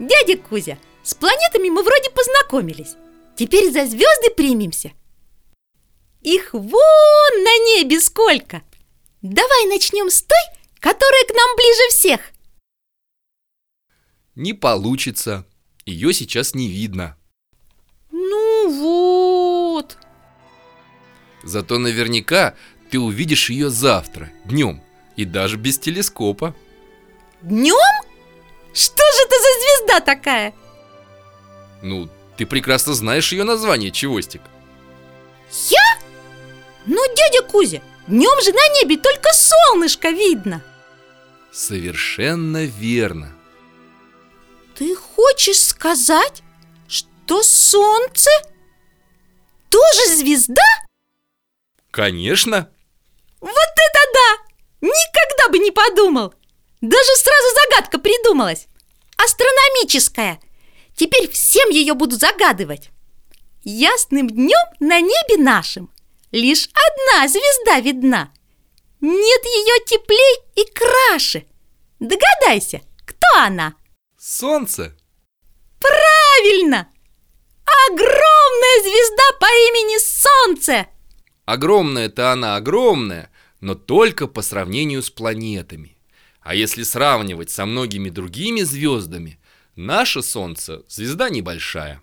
Дядя Кузя, с планетами мы вроде познакомились. Теперь за звезды примемся. Их вон на небе сколько. Давай начнем с той, которая к нам ближе всех. Не получится. Ее сейчас не видно. Ну вот. Зато наверняка ты увидишь ее завтра, днем, и даже без телескопа. Днем? Что же это за звезда такая? Ну, ты прекрасно знаешь ее название, Чевостик. Я? Ну, дядя Кузя, днем же на небе только солнышко видно. Совершенно верно. Ты хочешь сказать, что солнце тоже звезда? Конечно. Вот это да! Никогда бы не подумал! Даже сразу загадка придумалась. Астрономическая. Теперь всем ее буду загадывать. Ясным днем на небе нашем лишь одна звезда видна. Нет ее теплей и краше. Догадайся, кто она? Солнце. Правильно! Огромная звезда по имени Солнце! Огромная-то она огромная, но только по сравнению с планетами. А если сравнивать со многими другими звездами, наше Солнце – звезда небольшая.